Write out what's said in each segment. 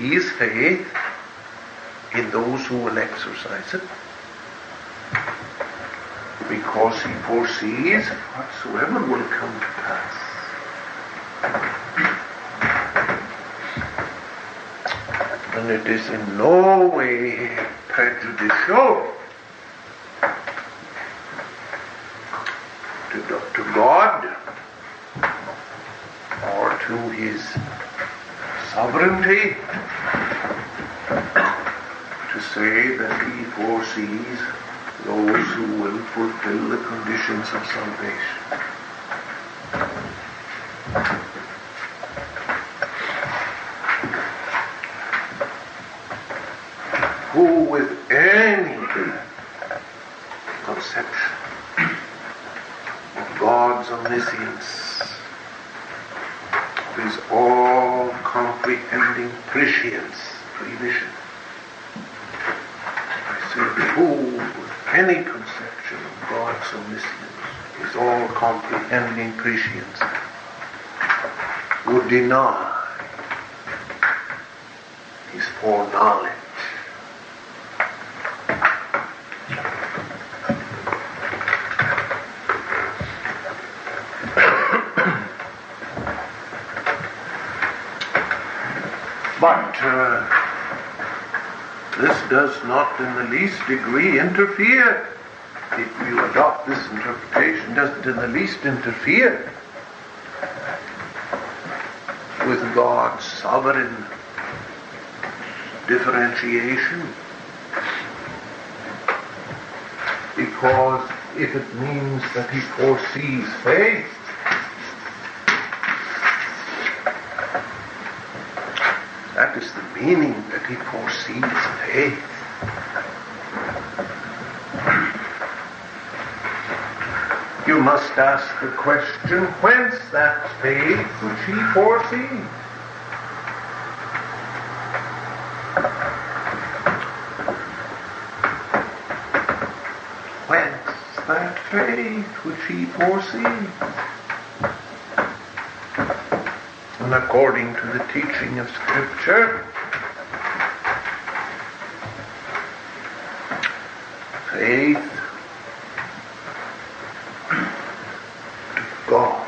foresees faith in those who will exercise it because he foresees whatsoever will come to pass. And it is in no way prejudicial to, to God or to his sovereignty to say that he foresees those who will fulfill the conditions of salvation. Who with any conception of God's omniscience, of his all-comprehending prescience, prevision, I say, who with any conception of God's omniscience, his all-comprehending prescience, would deny his foreknowledge. But uh, this does not in the least degree interfere. If you adopt this interpretation, doesn't in the least interfere with God's sovereign differentiation. Because if it means that he foresees faith, That is the meaning that he foresees faith. You must ask the question, whence that faith which he foresees? Whence that faith which he foresees? And according to the teaching of Scripture, faith to God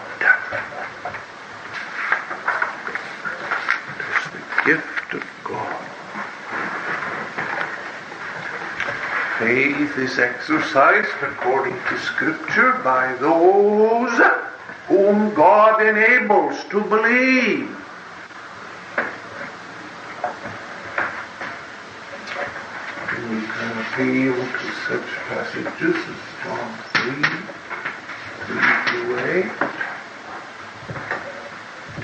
is the gift of God. Faith is exercised according to Scripture by those whom God enables to believe. We can appeal to such passages as John 3, 3 through 8,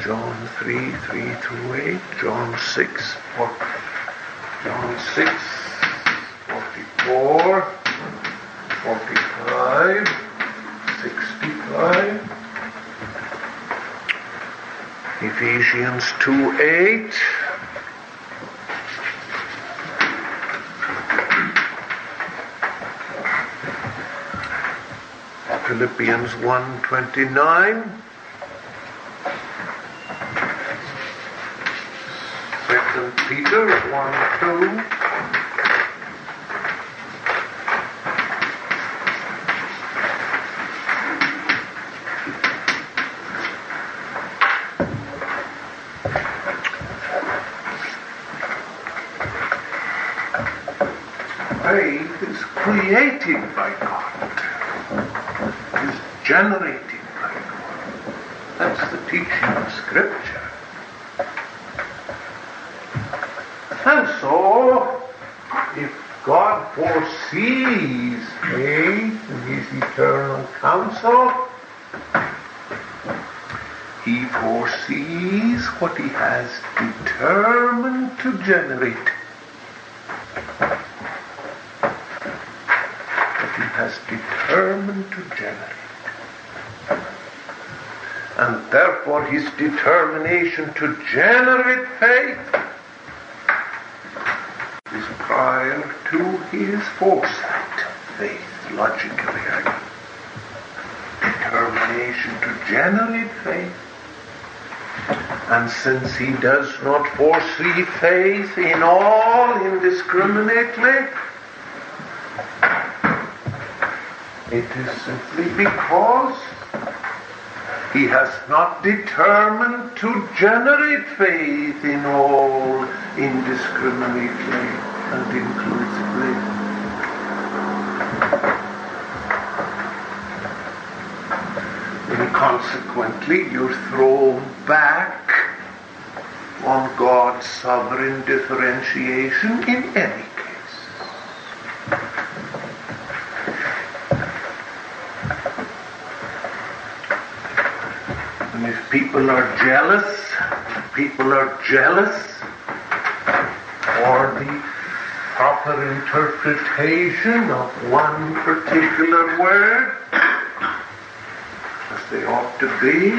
John 3, 3 through 8, John 6, 4, John 6, 44, 45, 65, Ephesians 2 8. Philippians 1 29. Second Peter 1 2. faith is created by God, generated by God. That's the teaching of Scripture. And so, if God foresees faith in His eternal counsel, He foresees what He has determined to generate his determination to generate faith is prior to his foresight, of faith, logically. Determination to generate faith. And since he does not foresee faith in all indiscriminately, it is simply because he has not determined to generate faith in all indiscriminately and inclusively. And consequently, you're thrown back on God's sovereign differentiation in any people are jealous, people are jealous for the proper interpretation of one particular word, as they ought to be,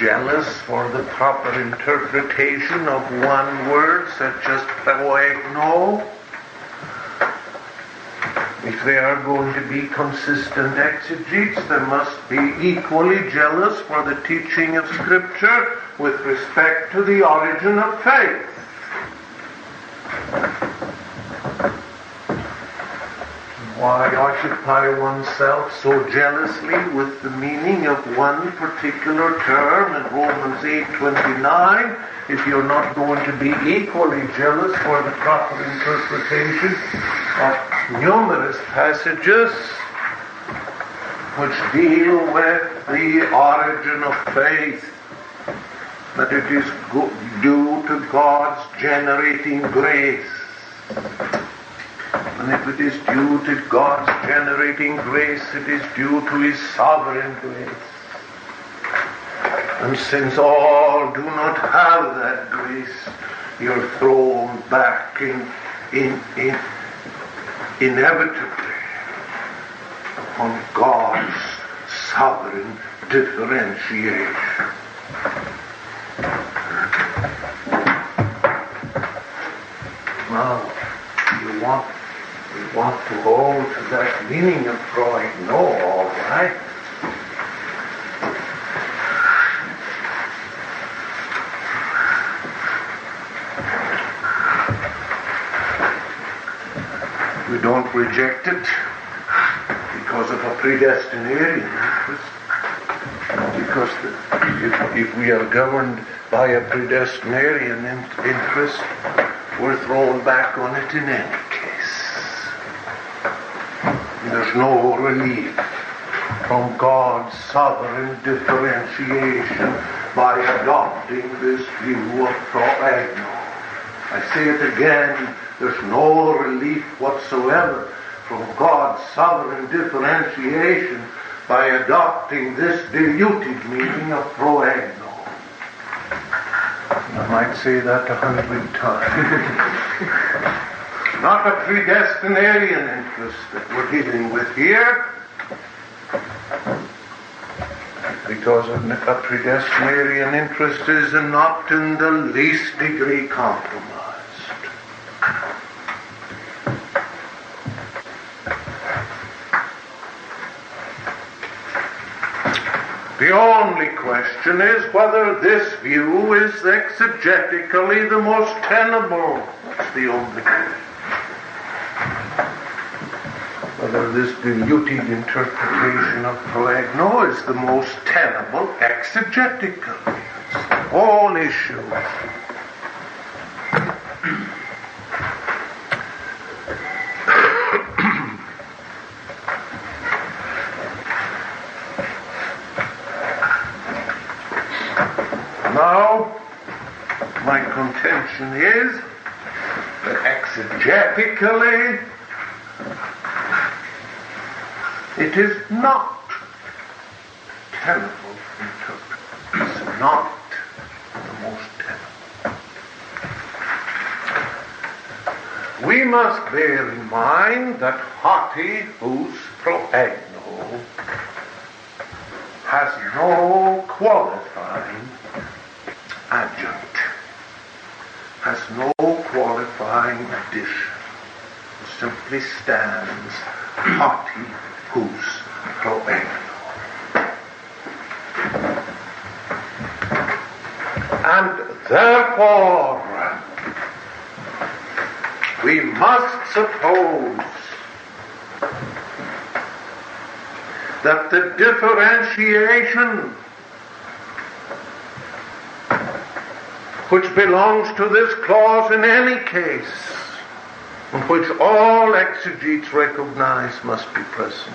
jealous for the proper interpretation of one word, such as proegno, if they are going to be consistent exegetes, they must be equally jealous for the teaching of Scripture with respect to the origin of faith. Why occupy oneself so jealously with the meaning of one particular term in Romans 8:29 if you're not going to be equally jealous for the proper interpretation of numerous passages which deal with the origin of faith, that it is due to God's generating grace. And if it is due to God's generating grace, it is due to His sovereign grace. And since all do not have that grace, you're thrown back in, in, in, inevitably upon God's sovereign differentiation. Now, you want, you want to hold to that meaning of Freud? No, all right. Don't reject it because of a predestinarian interest. Because the, if, if, we are governed by a predestinarian in, interest, we're thrown back on it in any case. There's no relief from God's sovereign differentiation by adopting this view of proegno. I say it again, there's no relief whatsoever from God's sovereign differentiation by adopting this diluted meaning of proegno. I might say that a hundred times. Not a predestinarian interest that we're dealing with here, because a predestinarian interest is not in the least degree compromised. The only question is whether this view is exegetically the most tenable. That's the only question. Whether this diluted interpretation of Proegno is the most tenable exegetically. It's the is that exegetically, it is not interpretation. It's not the most tenable. We must bear in mind that hoti hus proegno has no qualifying adjunct, has no addition. It simply stands hoti hus proegno. And therefore, we must suppose that the differentiation which belongs to this clause in any case, and which all exegetes recognize must be present.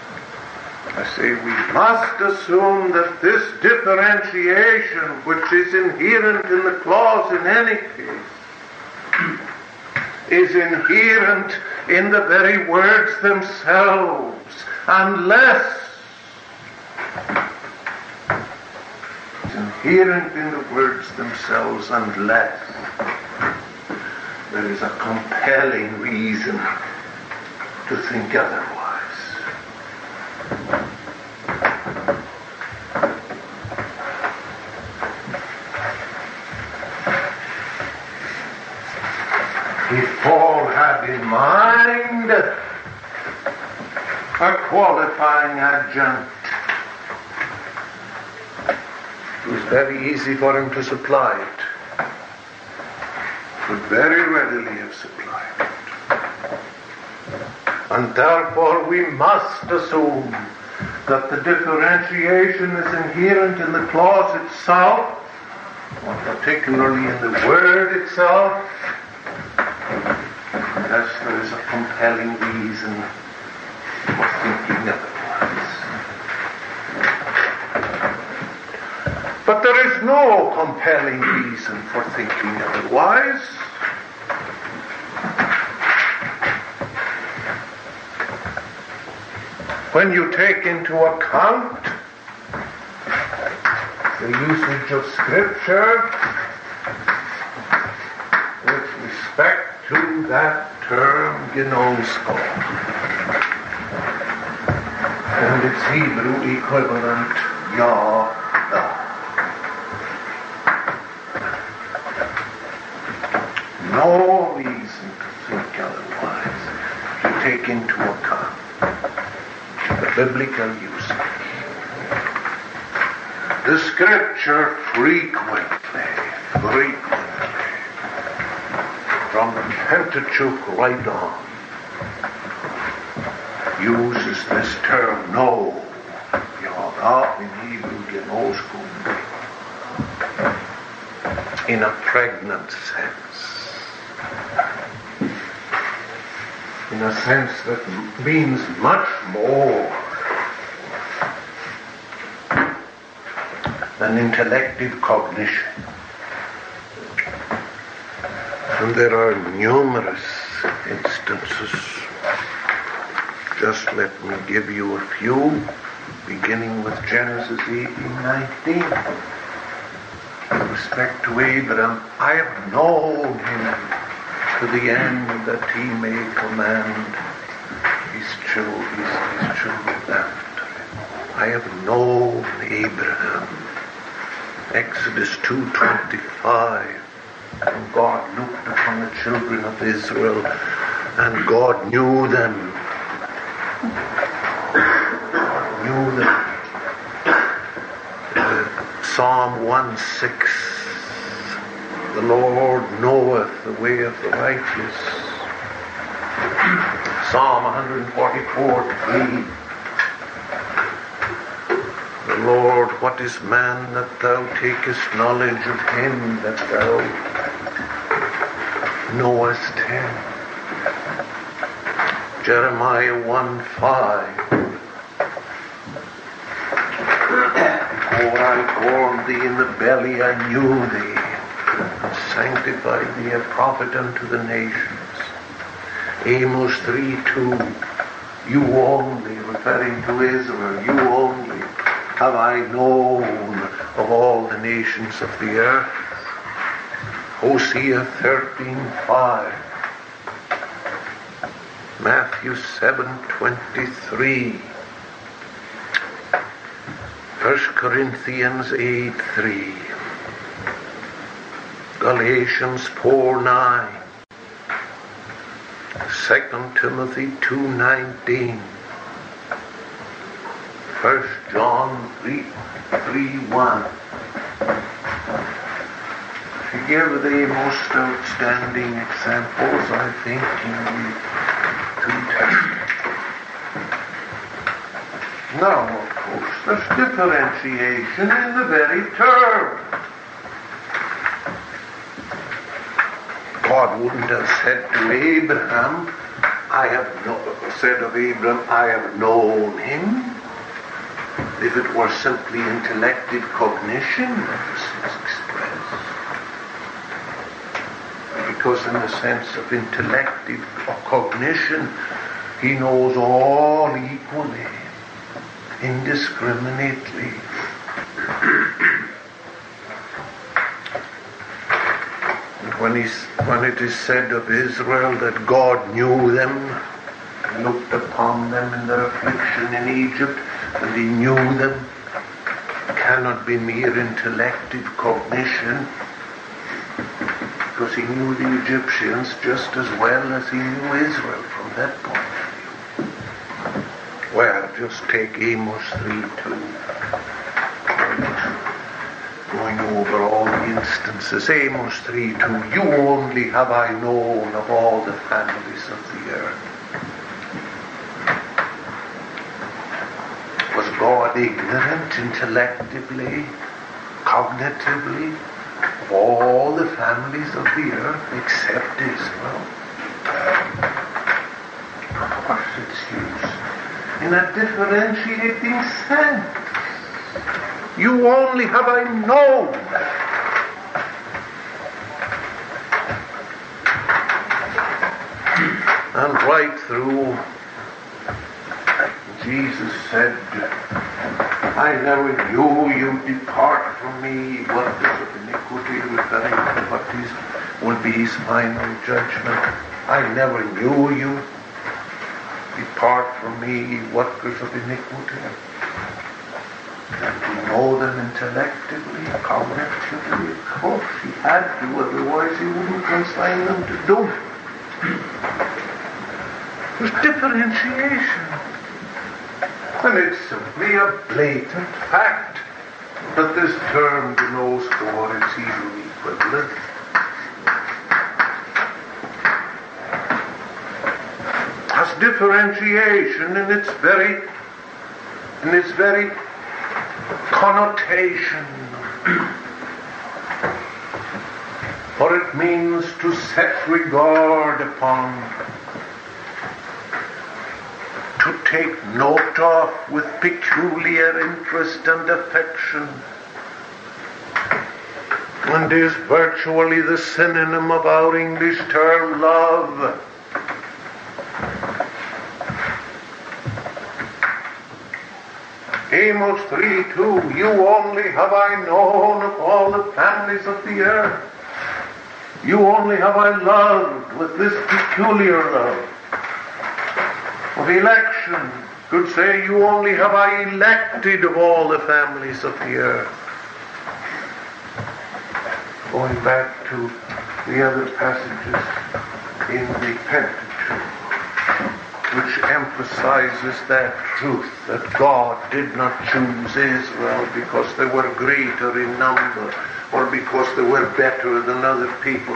I say we must assume that this differentiation, which is inherent in the clause in any case, is inherent in the very words themselves, unless it's inherent in the words themselves, unless there is a compelling reason to think otherwise. If Paul had in mind a qualifying adjunct, it was very easy for him to supply it. Would very readily have supplied it. And therefore we must assume that the differentiation is inherent in the clause itself, or particularly in the word itself, unless there is a compelling reason for thinking otherwise. But there is no compelling reason for thinking otherwise. When you take into account the usage of Scripture with respect to that term gnosko and its Hebrew equivalent yah. No reason to think otherwise. You take into account the biblical usage. The scripture frequently, frequently, from the Pentateuch right on, uses this term no, Yahweh in Hebrew, Genoskum, in a pregnant sense. In a sense that means much more than intellective cognition. And there are numerous instances. Just let me give you a few, beginning with Genesis 18 19. With respect to Abraham, I have known him to the end that he may command his children, his, his children after him. I have known Abraham. Exodus 2.25 And God looked upon the children of Israel and God knew them. God knew them. Uh, Psalm 1 6 The Lord knoweth the way of the righteous. Psalm 144 3 the Lord, what is man that thou takest knowledge of him that thou knowest him? Jeremiah 1 5. Before I formed thee in the belly, I knew thee, and sanctified thee a prophet unto the nations. Amos 3 2. You only, referring to Israel, you have I known of all the nations of the earth. Hosea 13.5 Matthew 7 23. 1 Corinthians 8 3. Galatians 4 9. 2 Timothy 2.19 1 John 3, 3 1 To give the most outstanding examples, I think, in the two texts. Now, of course, there's differentiation in the very term. God wouldn't have said to Abraham, I have no, said of Abraham, I have known him. If it were simply intellective cognition expressed. Because in the sense of intellective cognition, he knows all equally, indiscriminately. when, when it is said of Israel that God knew them, and looked upon them in their affliction in Egypt, and he knew them, cannot be mere intellective cognition, because he knew the Egyptians just as well as he knew Israel from that point of view. Well, just take Amos 3 2 going over all the instances. Amos 3 2, you only have I known of all the families of the earth. Was Ignorant intellectually, cognitively, of all the families of the earth except Israel? It's used in a differentiating sense. You only have I known. And right through, Jesus said, I never knew you depart from me, workers of iniquity, to what is, will be his final judgment. I never knew you. Depart from me, workers of iniquity and to know them intellectually, cognitively. Of course, he had to, otherwise he wouldn't consign them to doom. There's differentiation. And it's simply a blatant fact that this term denotes for its Hebrew equivalent. Differentiation in its very in its very connotation. For it means to set regard upon, to take note of with peculiar interest and affection, and is virtually the synonym of our English term love. Amos 3 2, you only have I known of all the families of the earth. You only have I loved with this peculiar love of election. Could say, you only have I elected of all the families of the earth. Going back to the other passages in the Pentateuch which emphasizes that truth that God did not choose Israel because they were greater in number or because they were better than other people,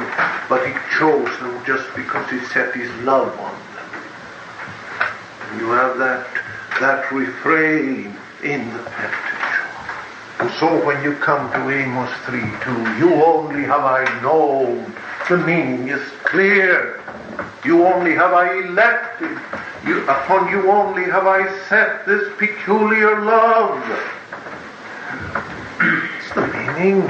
but He chose them just because He set His love on them. You have that, that refrain in the Pentateuch. And so when you come to Amos 3 2, you only have I known, the meaning is clear. You only have I elected. You, upon you only have I set this peculiar love. it's the meaning.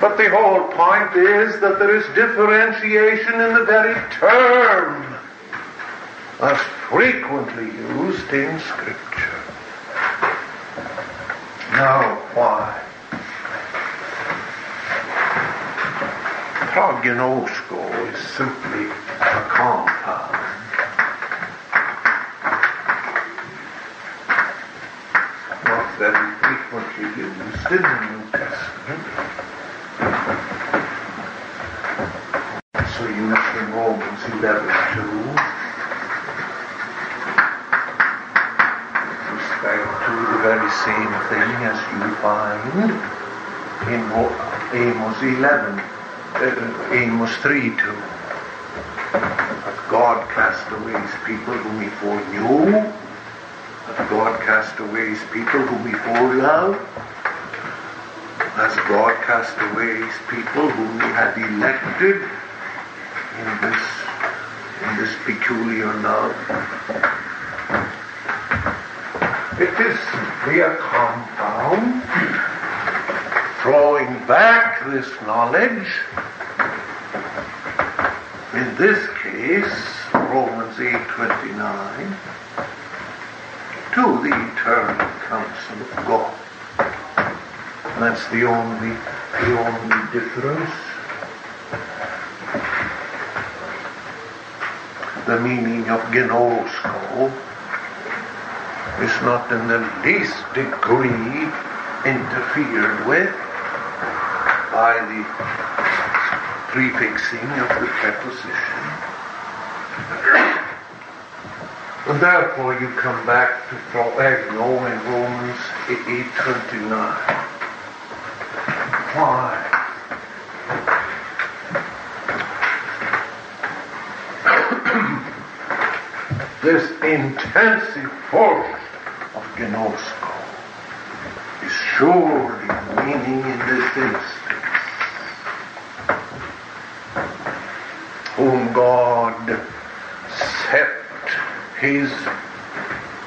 But the whole point is that there is differentiation in the very term as frequently used in Scripture. Now, why? Prognosko is simply a compound. Not very frequently used in the New Testament. So used in Romans 11 2. Respect to the very same thing as you find in Amos 11, uh, Amos 3 2. That God cast away his people whom he foreknew, that God cast away his people whom he foreloved, as God cast away his people whom he had elected in this, in this peculiar love. It is simply a compound throwing back this knowledge. In this case, Romans 8:29, to the eternal counsel of God. That's the only, the only difference. The meaning of genosko is not in the least degree interfered with by the prefixing of the preposition. And therefore you come back to proegno in Romans 8.29. Why? this intensive force of genosko is surely meaning in this instance whom God set his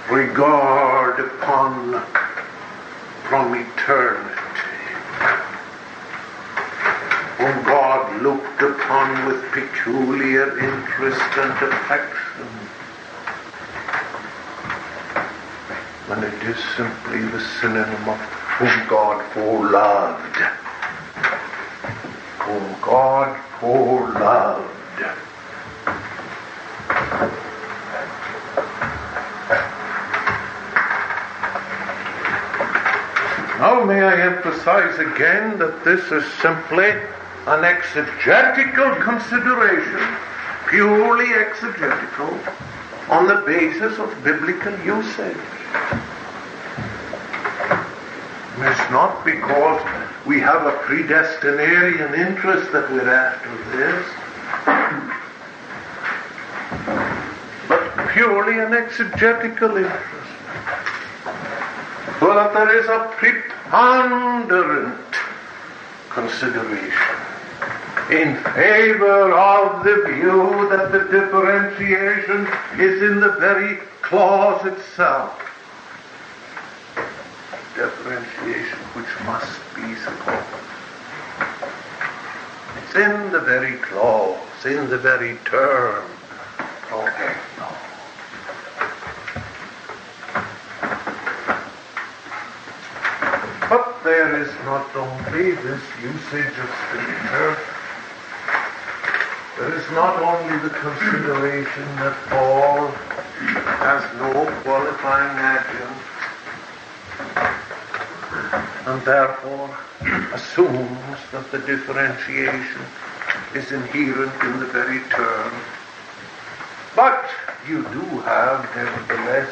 regard upon from eternity, whom God looked upon with peculiar interest and affection. And it is simply synonym of whom God foreloved. Whom God foreloved. Now may I emphasize again that this is simply an exegetical consideration, purely exegetical, on the basis of biblical usage. It's because we have a predestinarian interest that we're after this, but purely an exegetical interest. So that there is a preponderant consideration in favor of the view that the differentiation is in the very clause itself. Differentiation which must be supposed. It's in the very clause, in the very term. Okay. But there is not only this usage of Scripture, there is not only the consideration that Paul has no qualifying adjunct and therefore assumes that the differentiation is inherent in the very term. But you do have, nevertheless,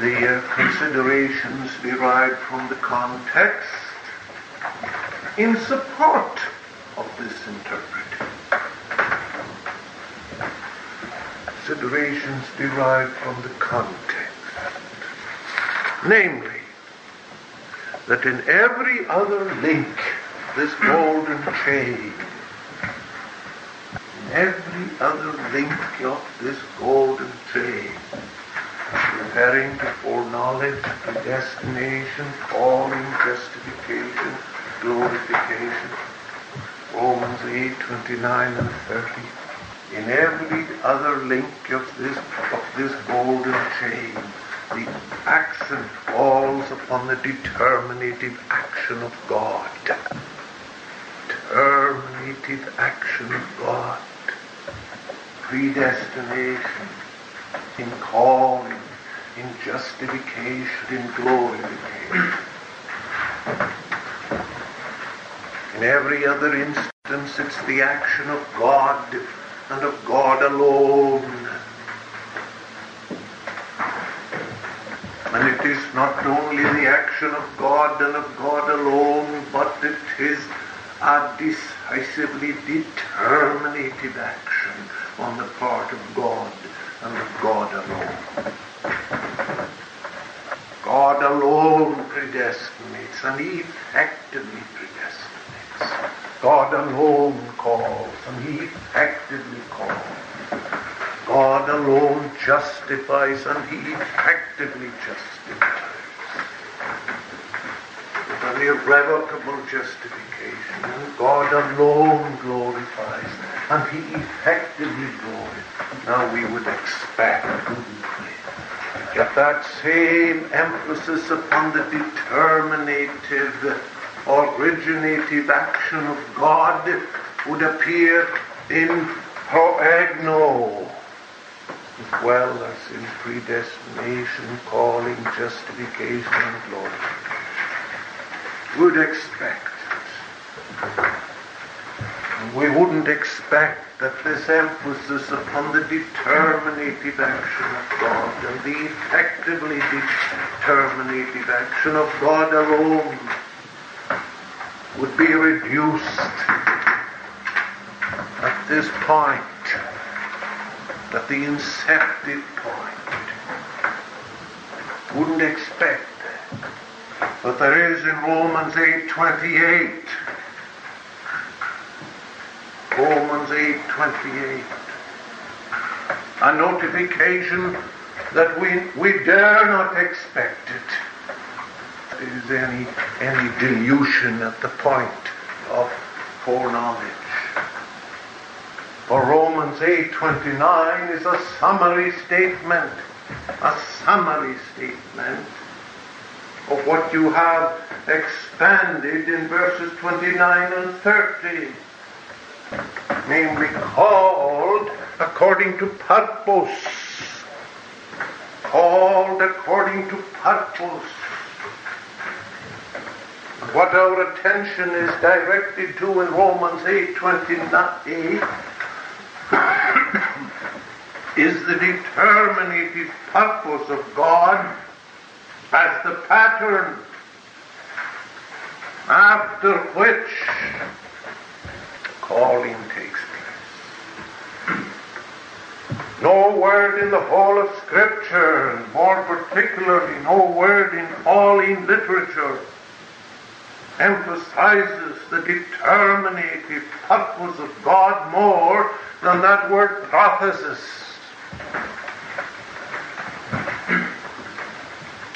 the uh, considerations derived from the context in support of this interpretation. Considerations derived from the context. Namely, that in every other link, this golden chain, in every other link of this golden chain, referring to foreknowledge, predestination, calling, justification, glorification. Romans 8, 29 and 30. In every other link of this, of this golden chain, the accent falls upon the determinative action of God. Determinative action of God. Predestination in calling, in justification, in glorification. In every other instance, it's the action of God and of God alone. And it is not only the action of God and of God alone, but it is a decisively determinative action on the part of God and of God alone. God alone predestinates, and He effectively predestinates. God alone calls, and He effectively calls. God alone justifies, and He effectively justifies. An irrevocable justification, God alone glorifies, and He effectively glorifies. Now we would expect, that that same emphasis upon the determinative, originative action of God would appear in proegno, as well as in predestination, calling, justification, and glory. Would expect we wouldn't expect that this emphasis upon the determinative action of God and the effectively determinative action of God alone would be reduced at this point, at the inceptive point. Wouldn't expect that. But there is in Romans 8:28 Romans 8:28. A notification that we, we dare not expect it is any, any dilution at the point of foreknowledge. For Romans 8:29 is a summary statement, a summary statement of what you have expanded in verses 29 and 30 namely called according to purpose. Called according to purpose. What our attention is directed to in Romans 8 29 is the determinative purpose of God as the pattern after which calling takes place. No word in the whole of Scripture, and more particularly no word in Pauline literature, emphasizes the determinative purpose of God more than that word prothesis.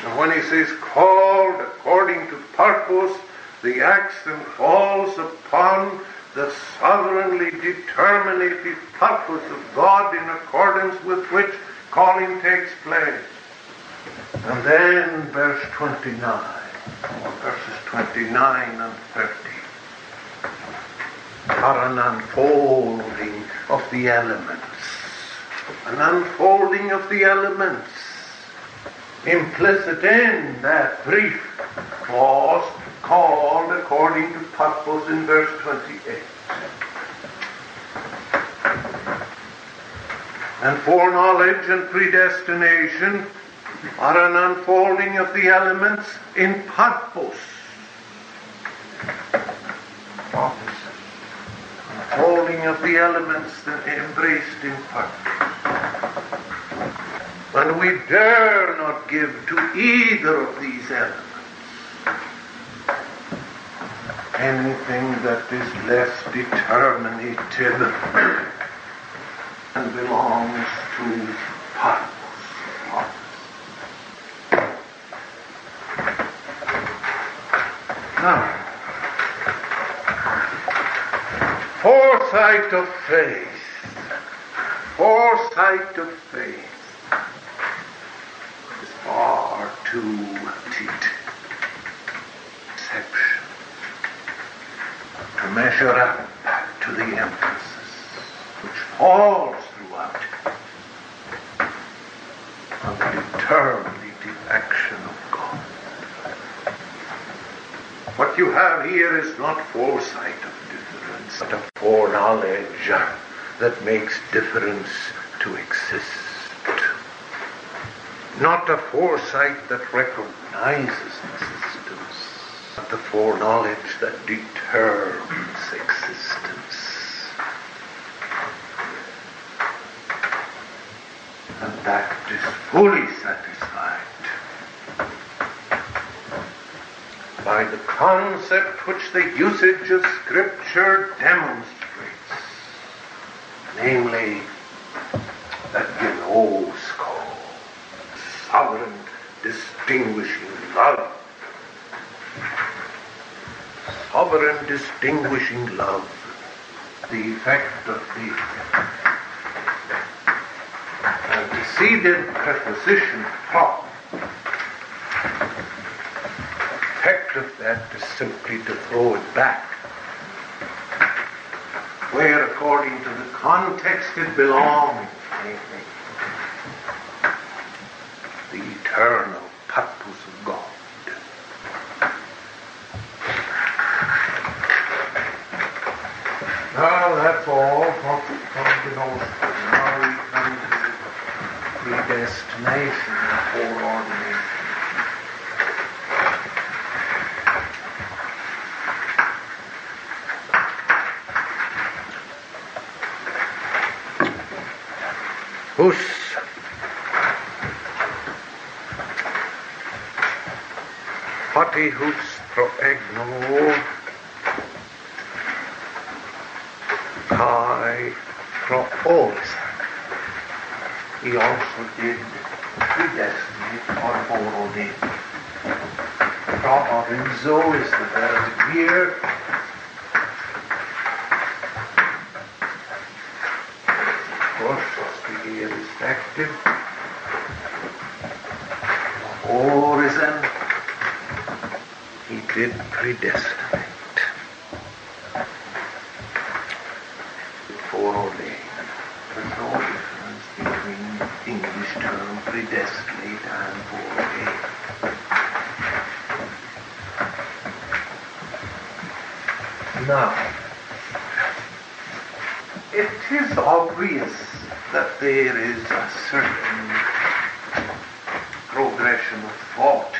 and when he says called according to purpose, the accent falls upon the sovereignly determinative purpose of God in accordance with which calling takes place. And then verse 29, or verses 29 and 30, are an unfolding of the elements. An unfolding of the elements implicit in that brief clause called according to purpose in verse 28. And foreknowledge and predestination are an unfolding of the elements in purpose. Unfolding of the elements that embraced in purpose. And we dare not give to either of these elements anything that is less determinative and belongs to purpose. Now, foresight of faith, foresight of faith is far too petite exception to measure up to the emphasis which falls throughout. On the determinative action of God. What you have here is not foresight of difference, but a foreknowledge that makes difference to exist. Not a foresight that recognizes existence, but the foreknowledge that determines existence. And that is fully satisfied by the concept which the usage of Scripture demonstrates, namely that gnosko, sovereign distinguishing love, sovereign distinguishing love, the effect of the antecedent preposition prop effect of that is simply to throw it back. Where, according to the context, it belongs. namely The eternal purpose of God. Well, that's all from, from the notion. Now we come to predestination or ordination. Hus Patihus pro egno kai pro os. He also did predestinate or foreordain. Pro orinzo is the verb here. Of course, the aorist active. Orison, he did predestinate. Foreordain. There's no difference between the English term predestinate and foreordain. Now, it is obvious that there is a certain progression of thought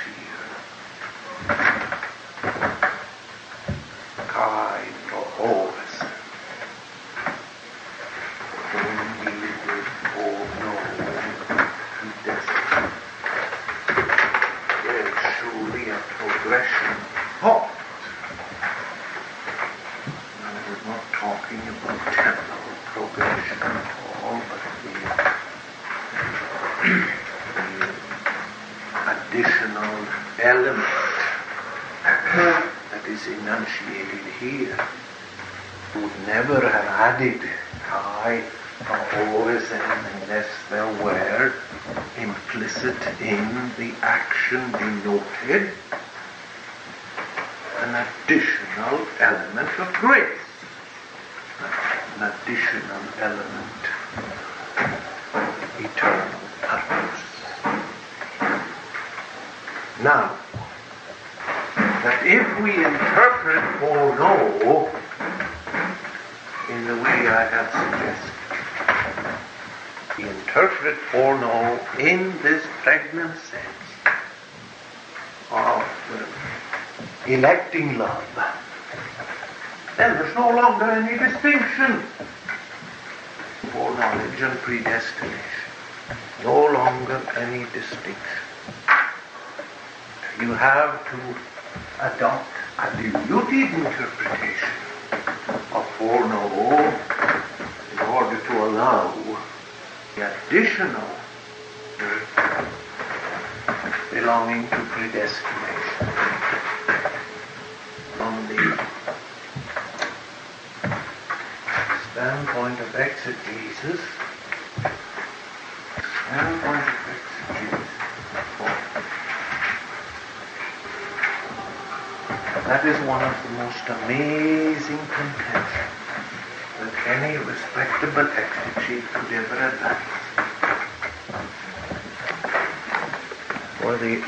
For the,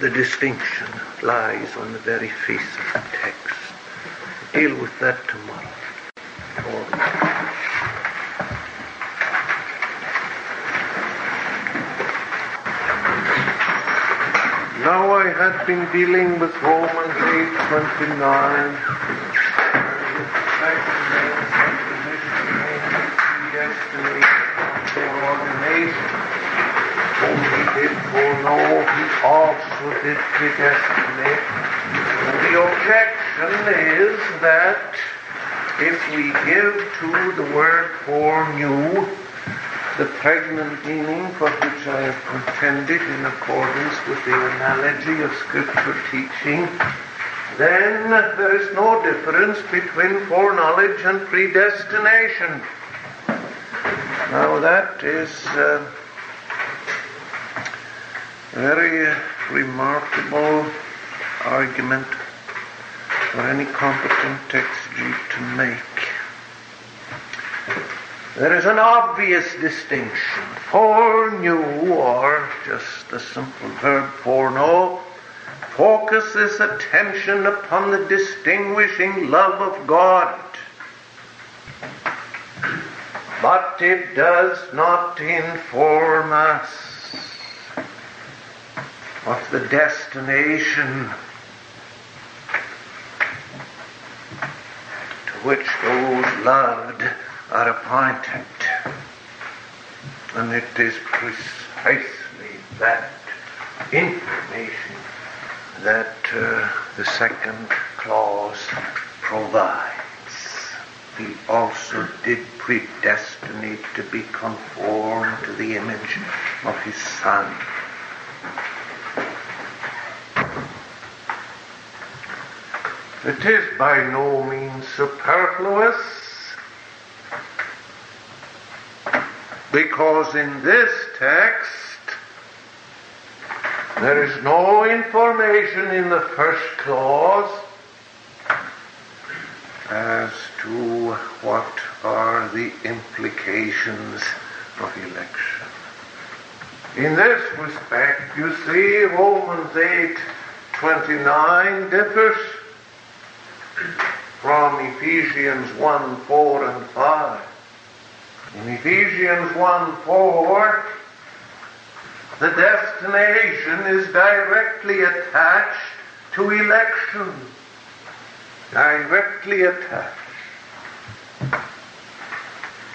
the distinction lies on the very face of the text. Deal with that tomorrow. Now I had been dealing with Romans 8.29 whom he he also did. The objection is that if we give to the word foreknew the pregnant meaning for which I have contended in accordance with the analogy of scripture teaching, then there is no difference between foreknowledge and predestination. Now that is uh, very remarkable argument for any competent exegete to make. There is an obvious distinction. Foreknew, or just the simple verb foreknow, focuses attention upon the distinguishing love of God. But it does not inform us of the destination to which those loved are appointed. And it is precisely that information that uh, the second clause provides. He also did predestinate to be conformed to the image of his Son. It is by no means superfluous because in this text there is no information in the first clause as to what are the implications of election. In this respect, you see Romans 8 29 differs from Ephesians 1 4 and 5. In Ephesians 1 4, the destination is directly attached to election. Directly attached.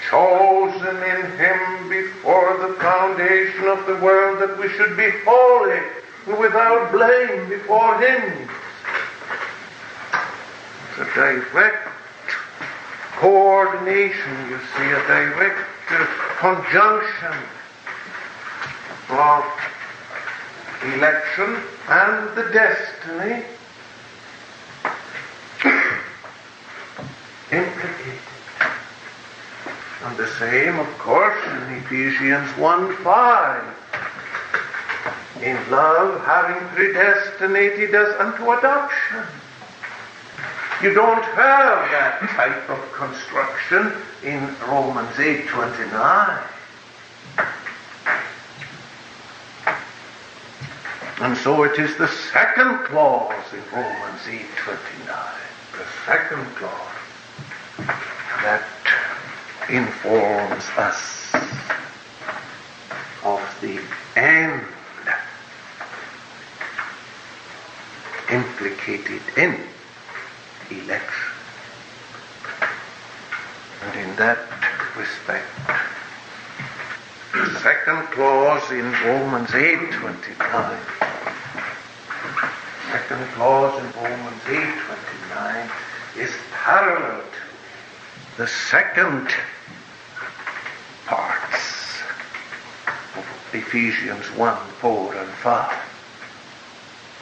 Chosen in Him before the foundation of the world that we should be holy and without blame before Him a direct coordination, you see, a direct conjunction of election and the destiny implicated. And the same, of course, in Ephesians 1 5. In love, having predestinated us unto adoption you don't have that type of construction in Romans 8:29. And so it is the second clause in Romans 8:29, the second clause that informs us of the end implicated in election. And in that respect, the second clause in Romans 8:29, second clause in Romans 8:29 is parallel to the second parts of Ephesians 1, 4, and 5,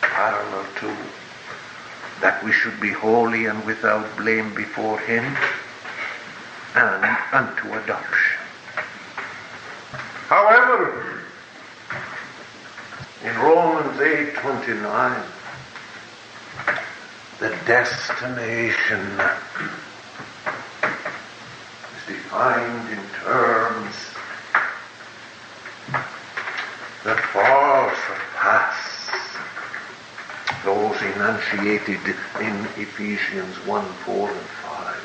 parallel to that we should be holy and without blame before Him. and unto adoption. However, in Romans 8:29, the destination is defined in terms that far surpass those enunciated in Ephesians 1, 4, and 5.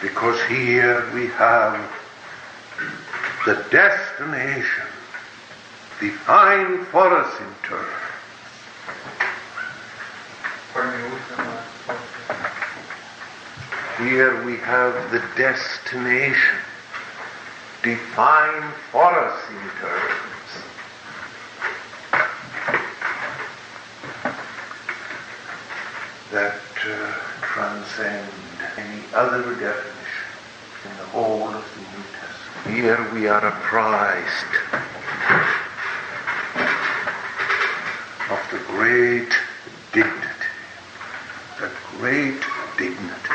Because here we have the destination defined for us in turn. Here we have the destination defined for us in terms. that uh, transcend any other definition in the whole of the New Testament. Here we are apprised of the great dignity, the great dignity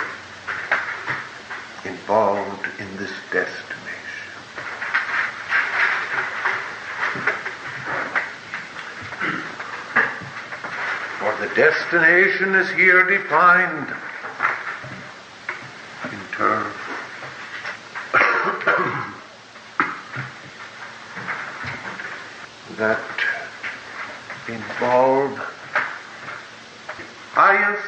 involved in this destination. For the destination is here defined in terms that involve highest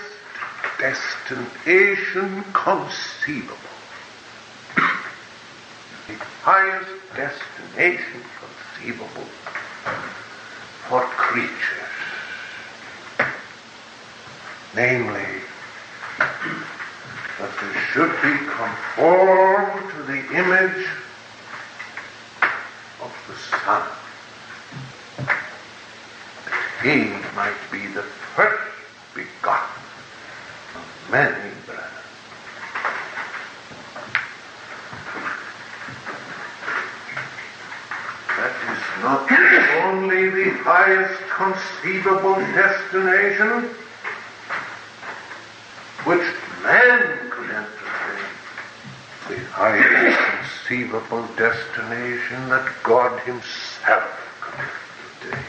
destination conceivable. the highest destination conceivable for creatures. Namely, that they should be conformed to the image of the Son. That he might be the first begotten of many brethren. That is not only the highest conceivable destination which man could entertain, the highest conceivable destination that God Himself could entertain.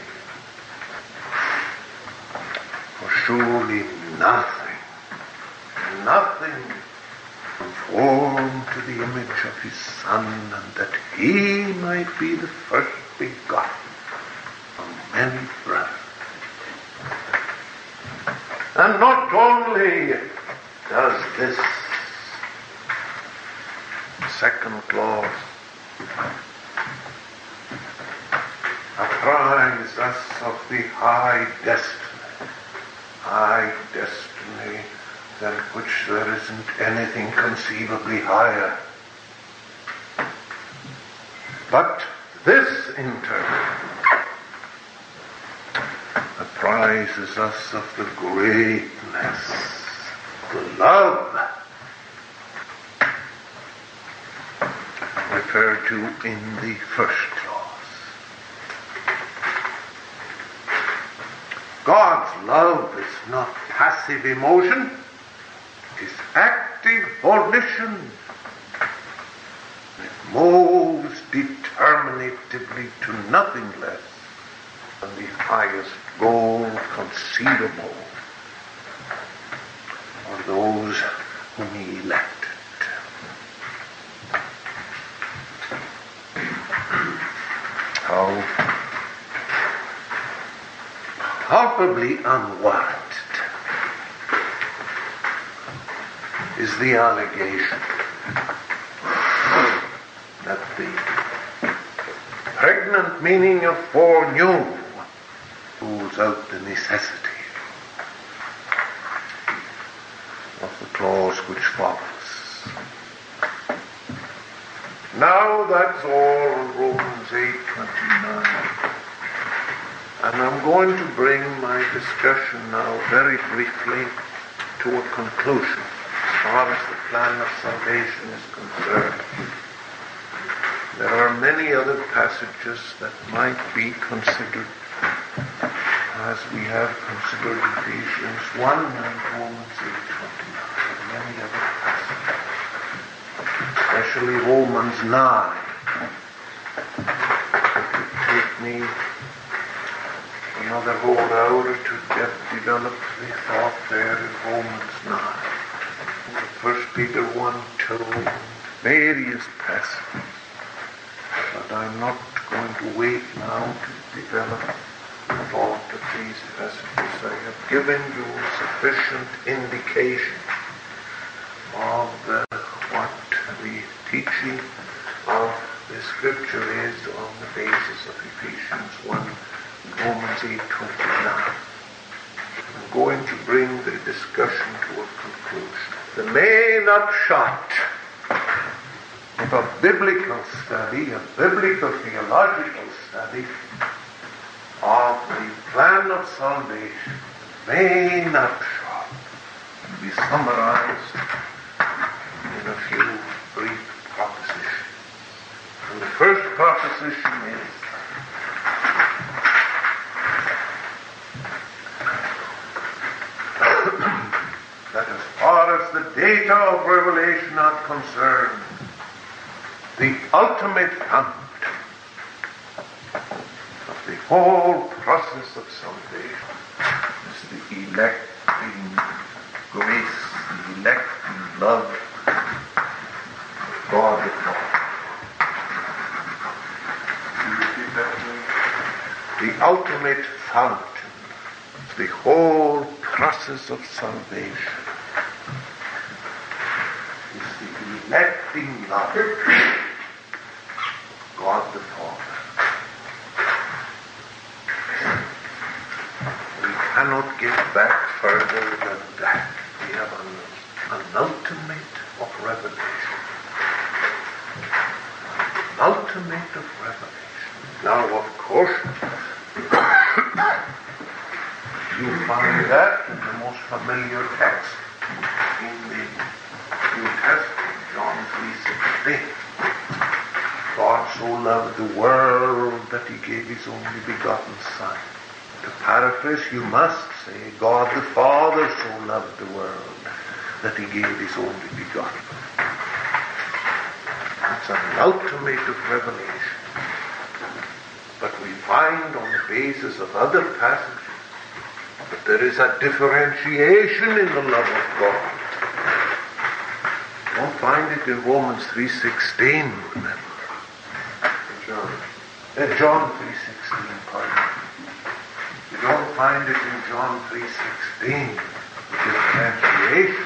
For surely nothing, nothing conformed to the image of His Son, and that He might be the first begotten many. And not only does this second clause apprise us of the high destiny, high destiny than which there isn't anything conceivably higher. But this in turn apprises us of the greatness, the love referred to in the first clause. God's love is not passive emotion, it is active volition. It moves determinatively to nothing less than the highest goal conceivable for those whom he elected. How palpably unwarranted is the allegation that the pregnant meaning of foreknew rules out the necessity of the clause which follows. Now that's all Romans 8:29. And I'm going to bring my discussion now very briefly to a conclusion as far as the plan of salvation is concerned. There are many other passages that might be considered as we have considered Ephesians 1 and Romans 8:29. Many other passages. especially Romans 9. it Take me another whole hour to de- develop the thought there in Romans 9. First Peter 1, 2, various passages. But I'm not going to wait now to develop thought of these passages. I have given you sufficient indication of the, what the teaching of the scripture is on the basis of Ephesians 1, Romans 8, 29. I'm going to bring the discussion to a conclusion. The main upshot of a biblical study, a biblical theological study of the plan of salvation, main upshot can be summarized in a few brief propositions. And the first proposition is that as far as the data of Revelation are concerned, the ultimate fount of the whole process of salvation is the electing grace, the electing love of God the Father. The ultimate fountain of the whole process of salvation is the electing love of God the Father. We cannot give back further than that. We have an, an ultimate of revelation. An ultimate of revelation. Now, of course, you find that in the most familiar text in the New Testament, John 3.16. God so loved the world that he gave his only begotten Son. To paraphrase, you must say, God the Father so loved the world that he gave his only begotten. It's an ultimate of revelation. But we find on the basis of other passages that there is a differentiation in the love of God. You don't find it in Romans 3.16, remember. John. Uh, John 3.16, pardon. You don't find it in John 3.16, the differentiation.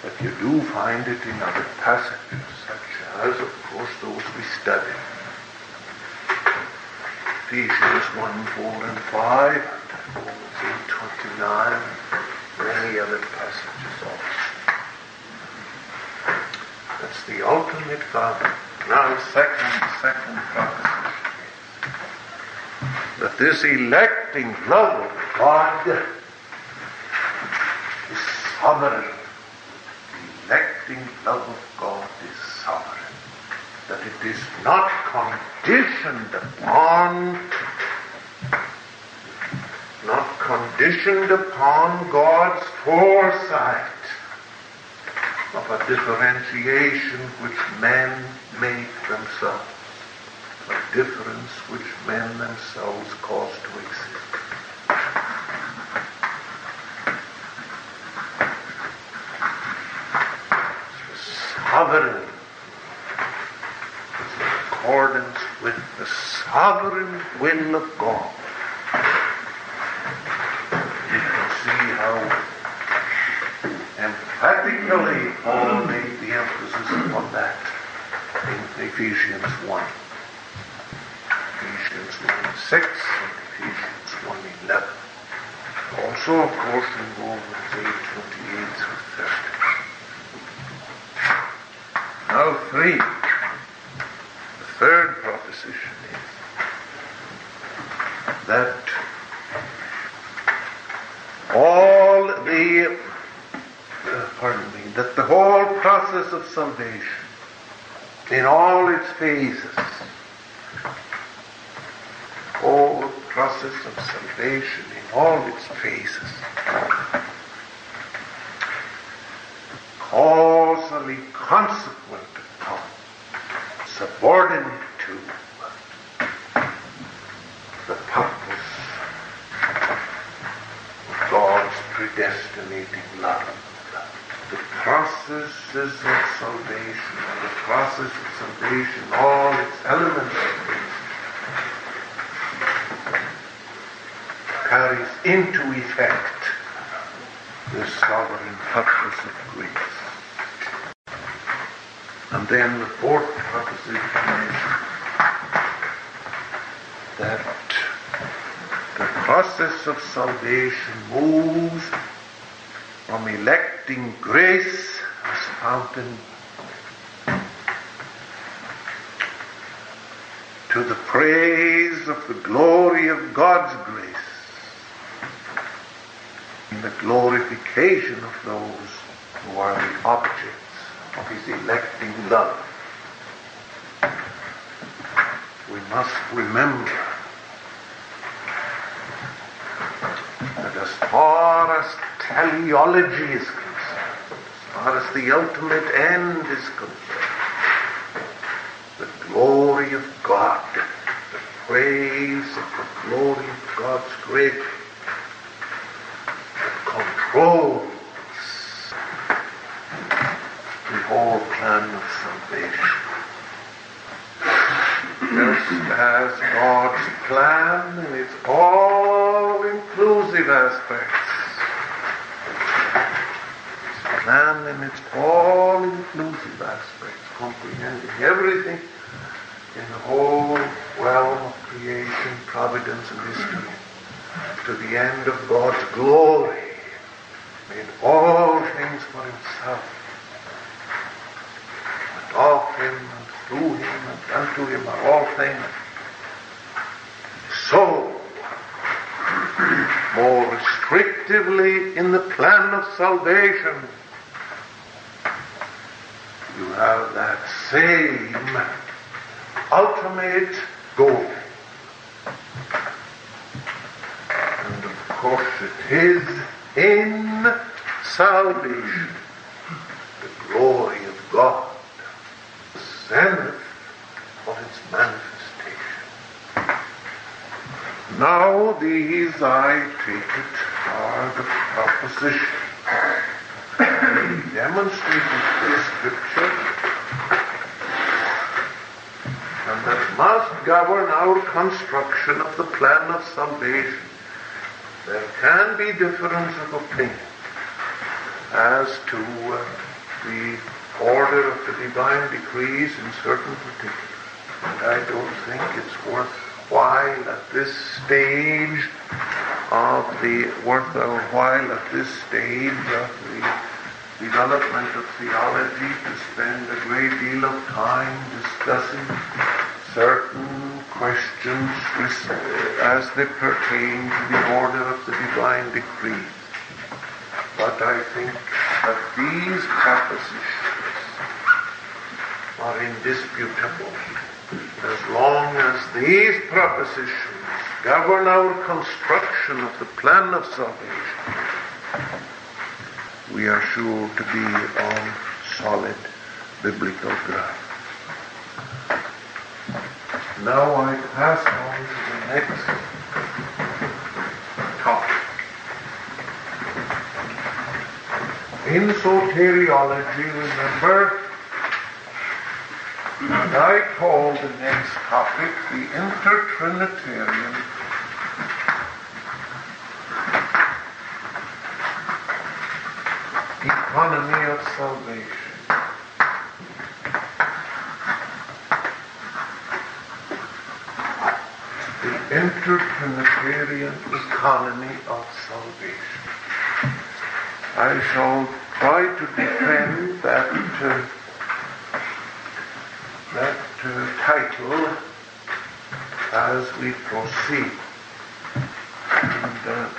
But you do find it in other passages, such as, of course, those we studied. Ephesians 1, 4 and 5, Romans 8, 29, many other passages also. That's the ultimate fountain. Now, second, second proposition is that this electing love of God is sovereign. Electing love of God is sovereign. That it is not conditioned upon, not conditioned upon God's foresight of a differentiation which men make themselves, a difference which men themselves cause to exist. Sovereign in accordance with the sovereign will of God. You can see how emphatically Paul made the emphasis upon that in Ephesians 1. Ephesians 1 6 and Ephesians 1 11. Also, of course, in Romans 8 28 through 30. Now, three. The third proposition is that all the uh, pardon me, that the whole process of salvation, in all its phases, whole process of salvation in all its phases, calls causally consequent upon, subordinate to the purpose of God's predestinating love. The processes of salvation, and the process of salvation, all its elements of it, carries into effect the sovereign purpose of grace. And then the fourth proposition is that the process of salvation moves from electing grace as fountain to the praise of the glory of God's grace in the glorification of those who are the objects of his electing love. We must remember that as far as teleology is concerned, as far as the ultimate end is concerned, the glory of God, the praise of the glory of God's grace controls the whole plan of salvation. Just as God's plan in its all-inclusive aspects, His plan in its all-inclusive aspects, comprehending everything in the whole realm of creation, providence, and history, to the end of God's glory made all things for himself. And of him and through him and unto him are all things. So, more restrictively in the plan of salvation, you have that same ultimate goal. And of course it is in salvation, the glory of God, the zenith of its manifestation. Now these, I take it, are the propositions demonstrated in Scripture and that must govern our construction of the plan of salvation. There can be difference of opinion as to uh, the order of the divine decrees in certain particulars. And I don't think it's worthwhile at this stage of the worthwhile at this stage of the development of theology to spend a great deal of time discussing certain questions uh, as they pertain to the order of the divine decree. But I think that these propositions are indisputable. As long as these propositions govern our construction of the plan of salvation, we are sure to be on solid biblical ground. Now I pass on to the next topic. In soteriology, remember, and I call the next topic the intertrinitarian economy of salvation. Intertrinitarian economy of salvation. I shall try to defend that uh, that uh, title as we proceed. And uh,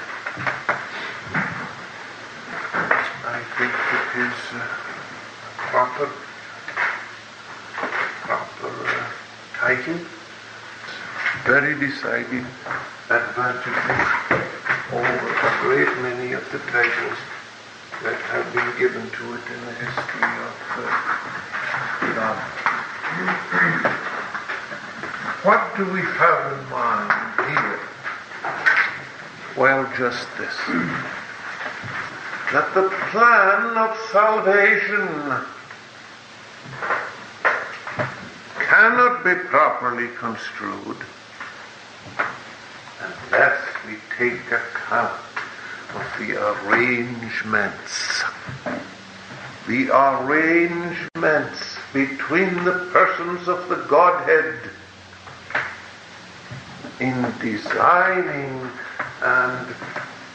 I think it is uh, proper proper uh, title very decided advantages over a great many of the titles that have been given to it in the history of uh, God. What do we have in mind here? Well, just this. That the plan of salvation cannot be properly construed take account of the arrangements. The arrangements between the persons of the Godhead in designing and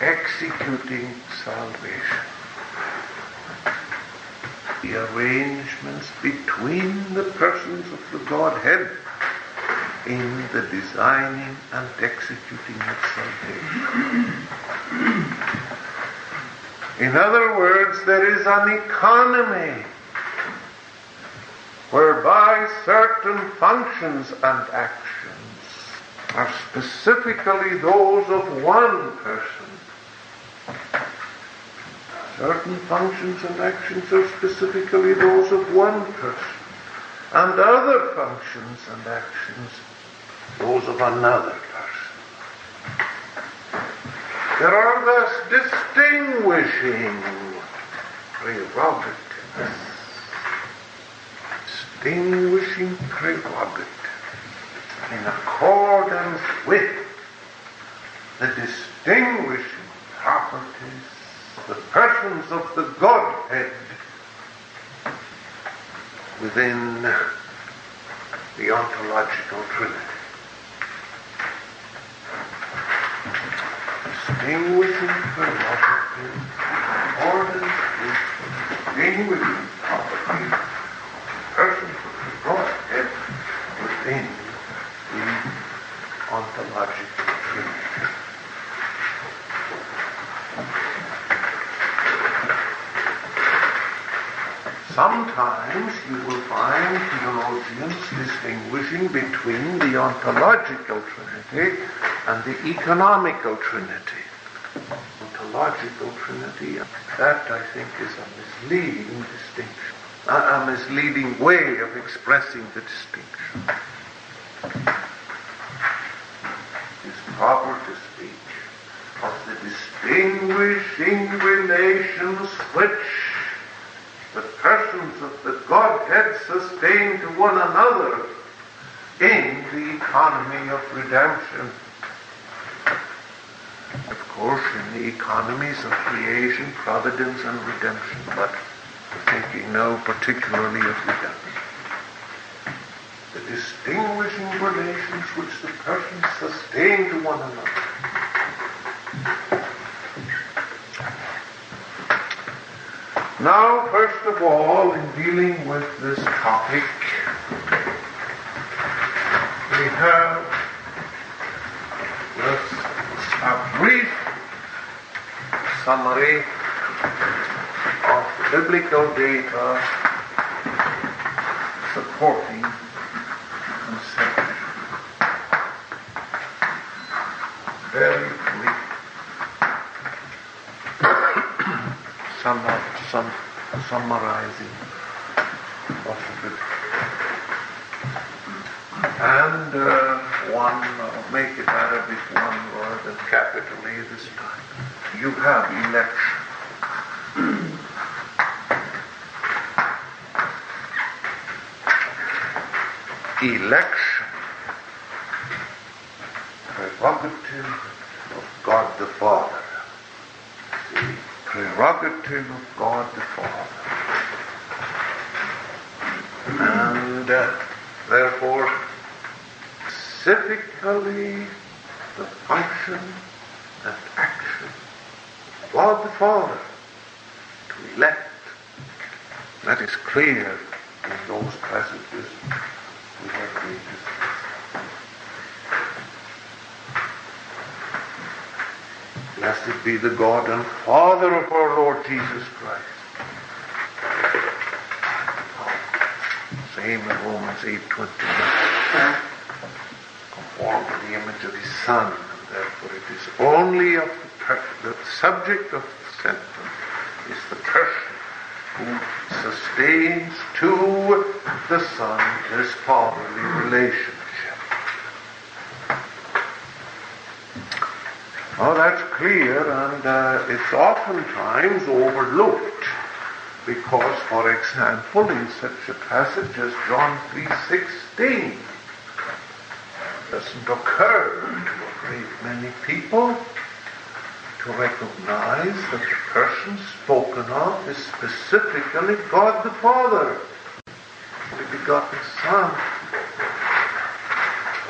executing salvation. The arrangements between the persons of the Godhead in the designing and executing of salvation. In other words, there is an economy whereby certain functions and actions are specifically those of one person. Certain functions and actions are specifically those of one person. And other functions and actions, those of another person. There are thus distinguishing prerogatives. Distinguishing prerogatives in accordance with the distinguishing properties the persons of the Godhead within the ontological Trinity. Distinguishing prerogatives, accordance with distinguishing properties, persons of the Godhead within the ontological Trinity. Sometimes you will find theologians distinguishing between the ontological Trinity and the economical Trinity. Ontological Trinity, that I think is a misleading distinction, a, misleading way of expressing the distinction. It's proper to speak of the distinguishing relations which the persons of the Godhead sustain to one another in the economy of redemption. In the economies of creation, providence, and redemption, but thinking now particularly of redemption. The distinguishing relations which the persons sustain to one another. Now, first of all, in dealing with this topic, we have just a brief summary of biblical data supporting conception. Very brief. Some some summarizing of the book. And uh, one, uh, make it Arabic one rather than capital A this time. You have election. election. Prerogative of God the Father. Prerogative of God the Father. And uh, therefore, specifically, the function and action of God the Father to elect. That is clear in those passages we have been discussing. Blessed be the God and Father of our Lord Jesus Christ. Same in Romans 8 29. Conformed the image of his Son, and therefore it is only of the, per- the subject of the sentence is the person who sustains to the Son this fatherly relationship. Now that's clear and uh, it's oftentimes overlooked because, for example, in such a passage as John 3.16, doesn't occur to a great many people to recognize that the person spoken of is specifically God the Father, the begotten Son.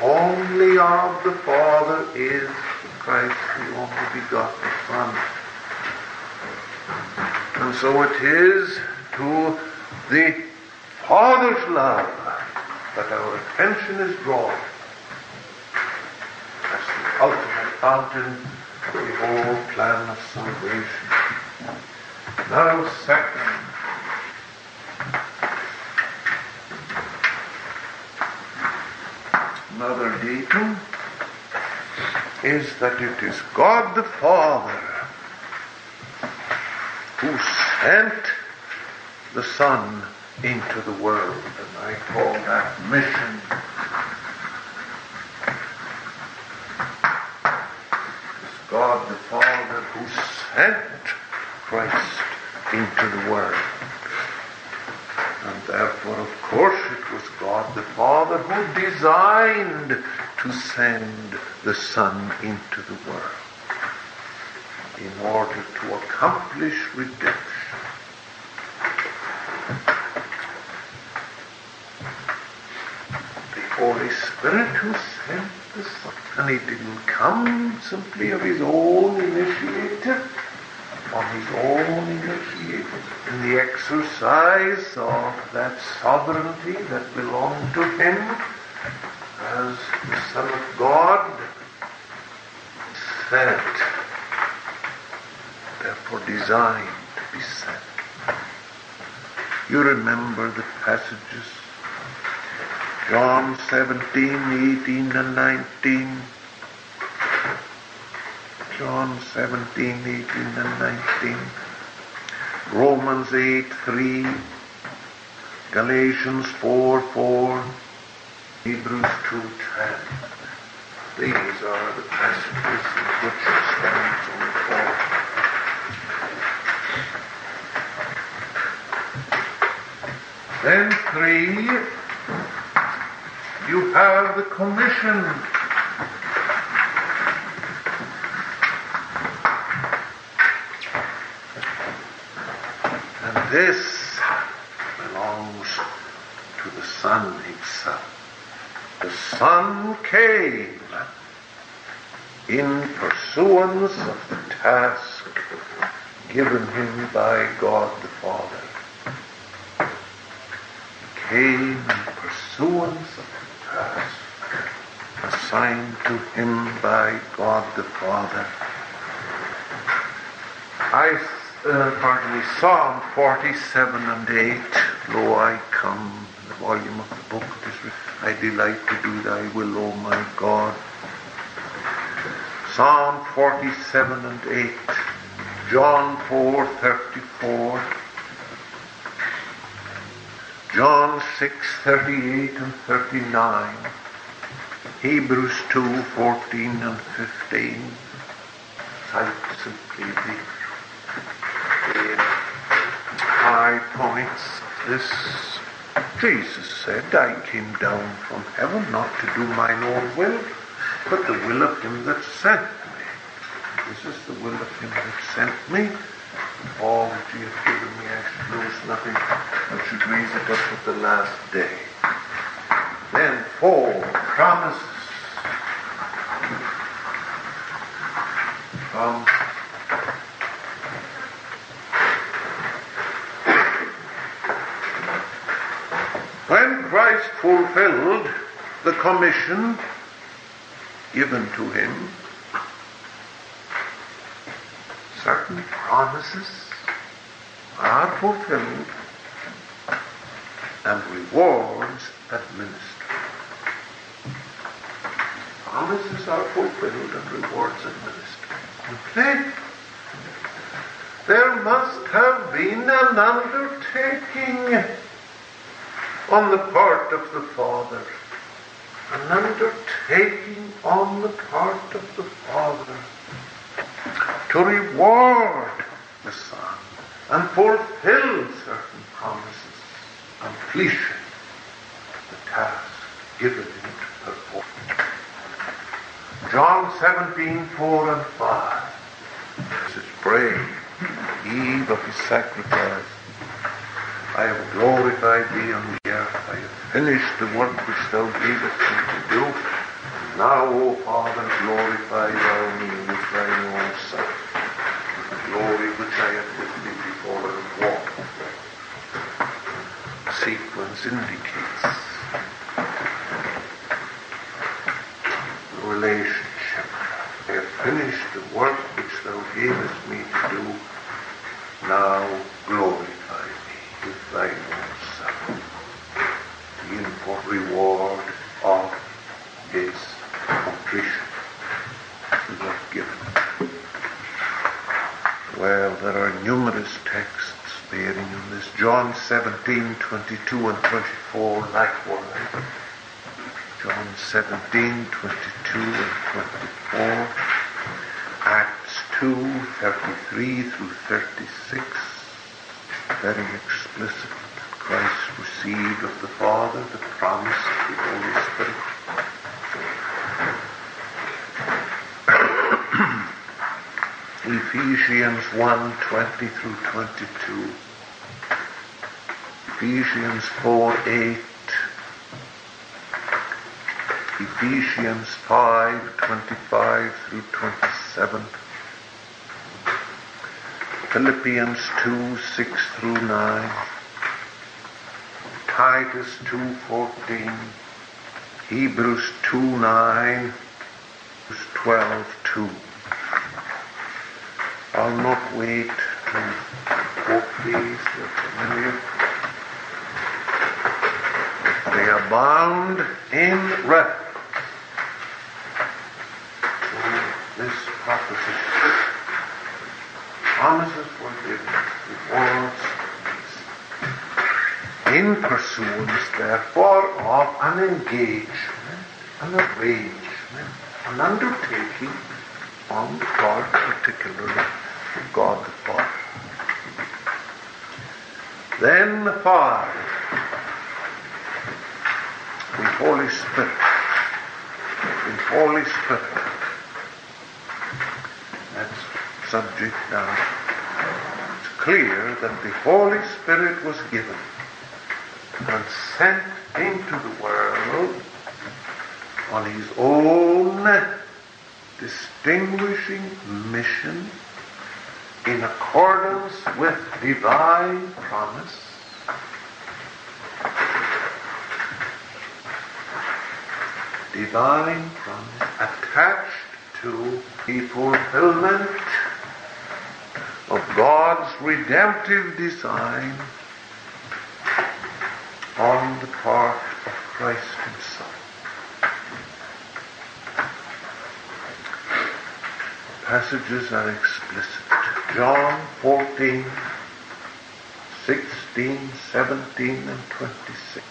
Only of the Father is Christ, the only begotten Son. And so it is to the Father's love that our attention is drawn as the fountain the whole plan of salvation. Now, second, another detail is that it is God the Father who sent the Son into the world, and I call that mission God the Father who sent Christ into the world. And therefore, of course, it was God the Father who designed to send the Son into the world in order to accomplish redemption. The Holy Spirit who sent the Son and he didn't come simply of his own initiative, on his own initiative, in the exercise of that sovereignty that belonged to him as the Son of God, sent, therefore designed to be sent. You remember the passages John 17, 18, and 19. John 17, 18, and 19. Romans 8, 3. Galatians 4, 4. Hebrews 2, 10. These are the passages in which it stands on the floor. Then three, you have the commission. This belongs to the Son himself. The Son came in pursuance of the task given him by God the Father. He came in pursuance of the task assigned to him by God the Father. I, pardon me, Psalm 47 and 8, Lo, I come, the volume of the book is written, I delight to do thy will, O my God. Psalm 47 and 8, John 4, 34, John 6, 38 and 39, Hebrews 2, 14 and 15, cite simply the high points this. Jesus said, I came down from heaven not to do mine own will, but the will of him that sent me. This is the will of him that sent me. All that ye have given me, I should lose nothing, but should raise it up at the last day. Then four promises from when Christ fulfilled the commission given to him, certain promises are fulfilled and rewards administered. Promises are fulfilled and rewards administered. Okay? there must have been an undertaking on the part of the Father. An undertaking on the part of the Father to reward the Son and fulfill certain promises, and completion the task given him to perform. John 17, 4 and 5. This is praying, eve of his sacrifice. I have glorified thee on the earth. I have finished the work which thou gavest me to do. Now, O Father, glorify thou me with thine own Son, with the glory which I have with thee before I walk. Sequence indicates the relationship. I have finished the work which thou gavest me to do. Now glorify me with thine own Son, the import reward of his completion is not given. Well, there are numerous texts bearing on this. John 17, 22 and 24 likewise. John 17, 22 and 24. Acts 2, 33 through 36. Very explicit. Christ received of the Father the promise of the Holy Spirit. Ephesians 1, 20 through 22. Ephesians 4, 8. Ephesians 5, 25 through 27. Philippians 2, 6 through 9. Titus 2, 14. Hebrews 2, 9. 12, 2. I'll not wait to quote these, they're familiar. They abound in reference to this proposition. Promises forgiveness, rewards, in pursuance, therefore, of an engagement, an arrangement, an undertaking on God, particularly God the Father. Then the Father, the Holy Spirit, the Holy Spirit. That's subject now. It's clear that the Holy Spirit was given and sent into the world on his own distinguishing mission in accordance with divine promise. Divine promise attached to the fulfillment of God's redemptive design the part of Christ Himself. Passages are explicit. John 14, 16, 17, and 26.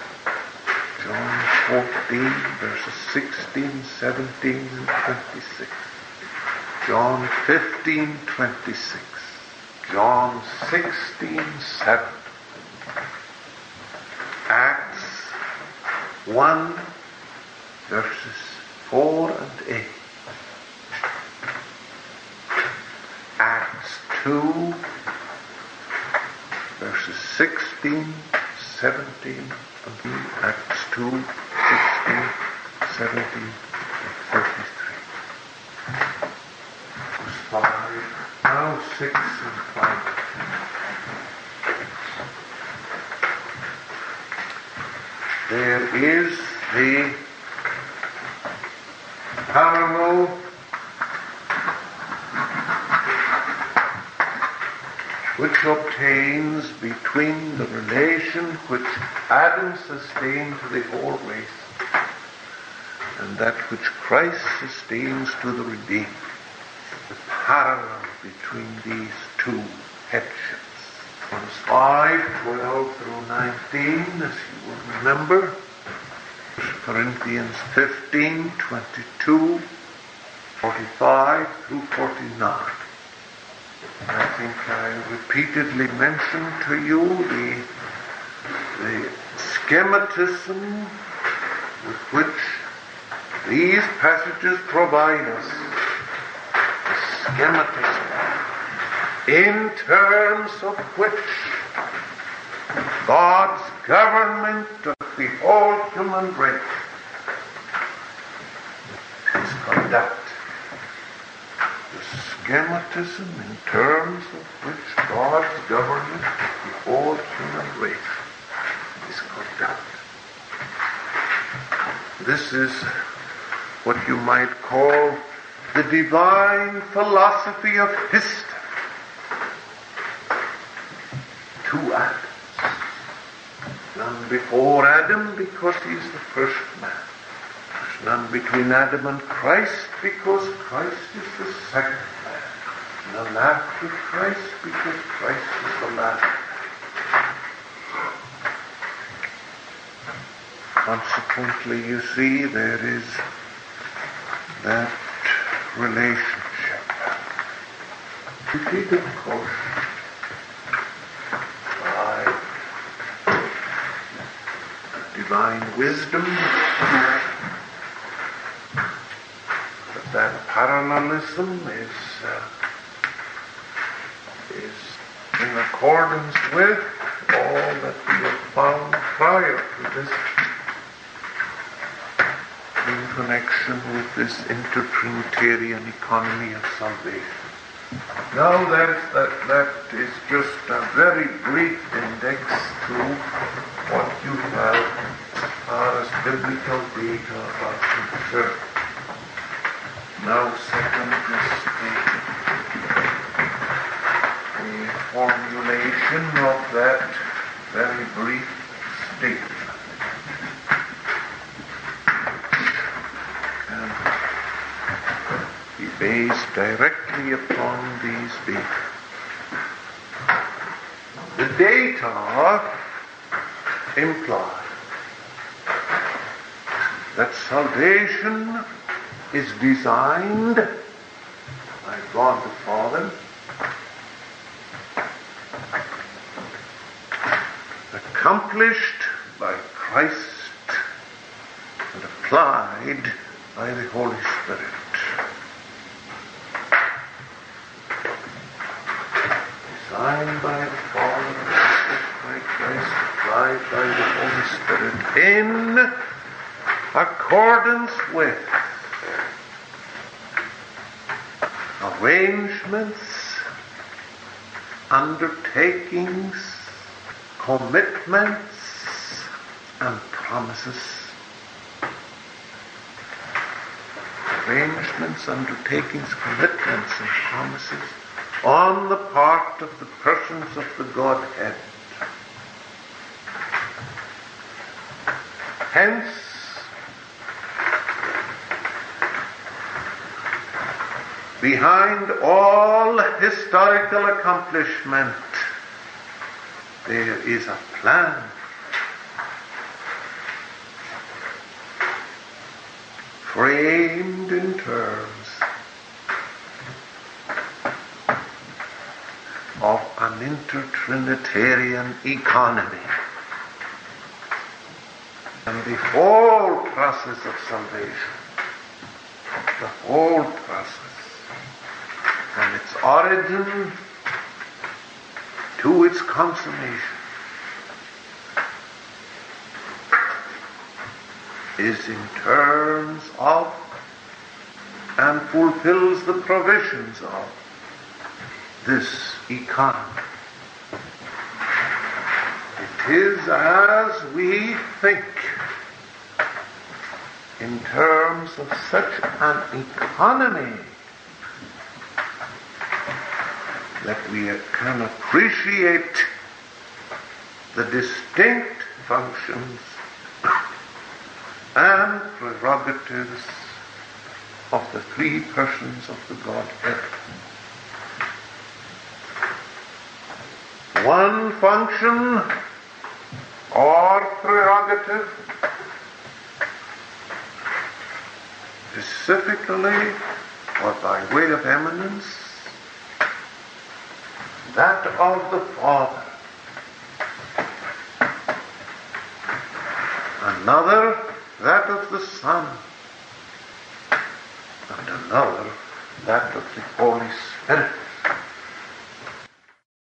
John 14, verses 16, 17, and 26. John 15, 26. John 16, 7. Acts 1, verses 4 and 8. Acts 2, verses 16, 17, and Acts 2, 16, 17, and 33. Verse 5, now 6 and 5. There is the parallel which obtains between the relation which Adam sustained to the whole race and that which Christ sustains to the redeemed. The parallel between these two headships. Romans 5, 12 through 19, as you remember. Corinthians 15, 22, 45 through 49. I think I repeatedly mentioned to you the, the schematism with which these passages provide us. The schematism in terms of which God's government of the whole human race is conduct the schematism in terms of which God's government of the whole human race is conducted. This is what you might call the divine philosophy of history. to Adams. Before Adam because he's the first man. There's none between Adam and Christ because Christ is the second man. none after Christ because Christ is the last. Consequently, you see, there is that relationship. Repeat, of course, divine wisdom, but that parallelism is uh, in accordance with all that we have found prior to this in connection with this intertrinitarian economy of salvation. Now that, that, that is just a very brief index to what you have as biblical data are concerned. Now second is the formulation of that very brief statement. And be based directly upon these data. The data imply salvation is designed by God the Father. Accomplished by Christ and applied by the Holy Spirit. Designed by the Father, by Christ, applied by the Holy Spirit in accordance with arrangements, undertakings, commitments and promises, arrangements, undertakings, commitments, and promises on the part of the persons of the Godhead. Hence, behind all historical accomplishment there is a plan. Framed in terms of an intertrinitarian economy. And the whole process of salvation, the whole process, origin to its consummation is in terms of and fulfills the provisions of this economy. It is as we think in terms of such an economy that we can appreciate the distinct functions and prerogatives of the three persons of the Godhead. one function or prerogative specifically or by way of eminence that of the Father. Another, that of the Son. And another, that of the Holy Spirit.